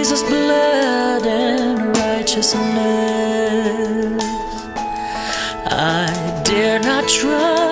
Jesus' blood and righteousness. I dare not trust.